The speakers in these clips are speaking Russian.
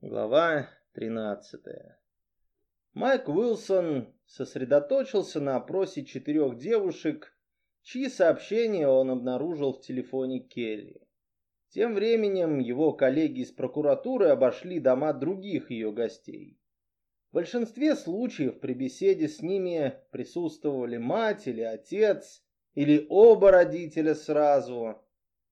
Глава 13. Майк Уилсон сосредоточился на опросе четырех девушек, чьи сообщения он обнаружил в телефоне Келли. Тем временем его коллеги из прокуратуры обошли дома других ее гостей. В большинстве случаев при беседе с ними присутствовали мать или отец, или оба родителя сразу –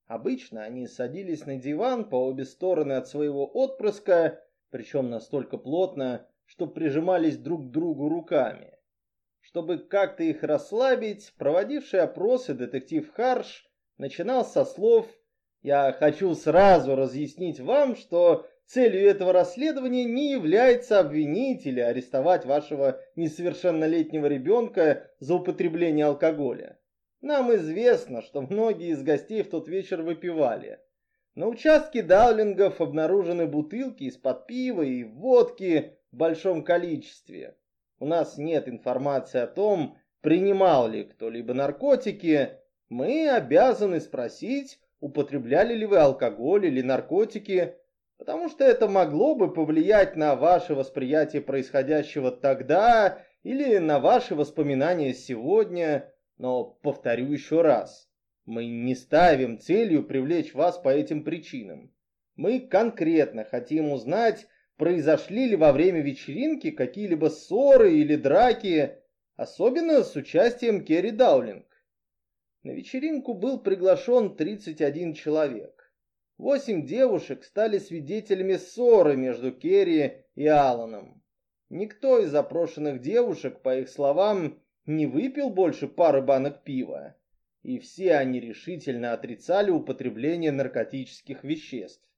Обычно они садились на диван по обе стороны от своего отпрыска, причем настолько плотно, что прижимались друг к другу руками. Чтобы как-то их расслабить, проводивший опросы детектив Харш начинал со слов «Я хочу сразу разъяснить вам, что целью этого расследования не является обвинить или арестовать вашего несовершеннолетнего ребенка за употребление алкоголя. Нам известно, что многие из гостей в тот вечер выпивали. На участке даулингов обнаружены бутылки из-под пива и водки в большом количестве. У нас нет информации о том, принимал ли кто-либо наркотики. Мы обязаны спросить, употребляли ли вы алкоголь или наркотики, потому что это могло бы повлиять на ваше восприятие происходящего тогда или на ваши воспоминания сегодня. Но повторю еще раз, мы не ставим целью привлечь вас по этим причинам. Мы конкретно хотим узнать, произошли ли во время вечеринки какие-либо ссоры или драки, особенно с участием Керри Даулинг. На вечеринку был приглашен 31 человек. Восемь девушек стали свидетелями ссоры между Керри и Алланом. Никто из запрошенных девушек, по их словам, не выпил больше пары банок пива, и все они решительно отрицали употребление наркотических веществ.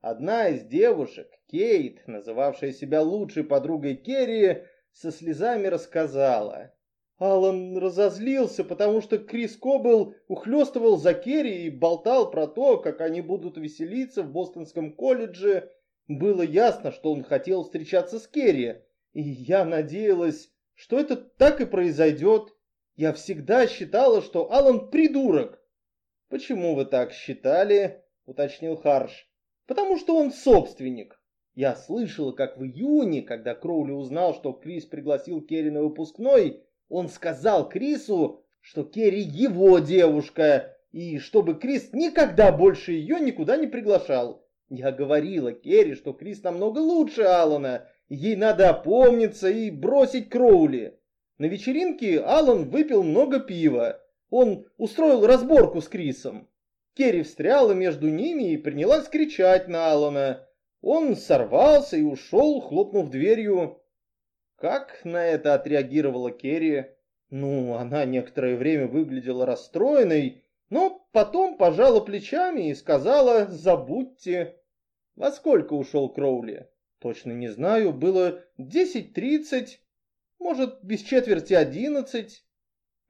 Одна из девушек, Кейт, называвшая себя лучшей подругой Керри, со слезами рассказала. Алан разозлился, потому что Крис Кобл ухлёстывал за Керри и болтал про то, как они будут веселиться в Бостонском колледже. Было ясно, что он хотел встречаться с Керри, и я надеялась, что это так и произойдет. Я всегда считала, что Алан придурок. Почему вы так считали? уточнил Харш. Потому что он собственник. Я слышала, как в июне, когда Кроули узнал, что Крис пригласил Керри на выпускной, он сказал Крису, что Керри его девушка, и чтобы Крис никогда больше ее никуда не приглашал. Я говорила Керри, что Крис намного лучше Алана, Ей надо опомниться и бросить Кроули. На вечеринке Алан выпил много пива. Он устроил разборку с Крисом. Керри встряла между ними и принялась кричать на Алана. Он сорвался и ушел, хлопнув дверью. Как на это отреагировала Керри? Ну, она некоторое время выглядела расстроенной, но потом пожала плечами и сказала «забудьте». Во сколько ушел Кроули? Точно не знаю, было 10.30, может, без четверти 11.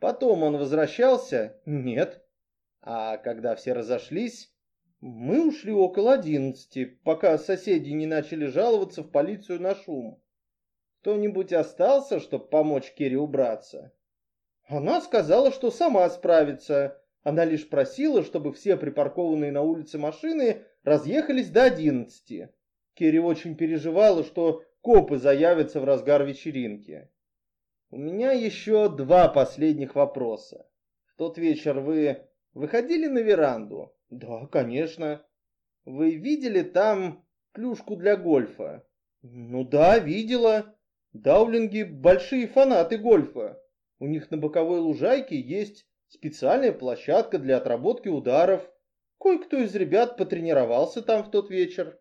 Потом он возвращался? Нет. А когда все разошлись, мы ушли около 11, пока соседи не начали жаловаться в полицию на шум. Кто-нибудь остался, чтобы помочь Керри убраться? Она сказала, что сама справится. Она лишь просила, чтобы все припаркованные на улице машины разъехались до одиннадцати. Керри очень переживала, что копы заявятся в разгар вечеринки. У меня еще два последних вопроса. В тот вечер вы выходили на веранду? Да, конечно. Вы видели там клюшку для гольфа? Ну да, видела. Даулинги большие фанаты гольфа. У них на боковой лужайке есть специальная площадка для отработки ударов. Кое-кто из ребят потренировался там в тот вечер.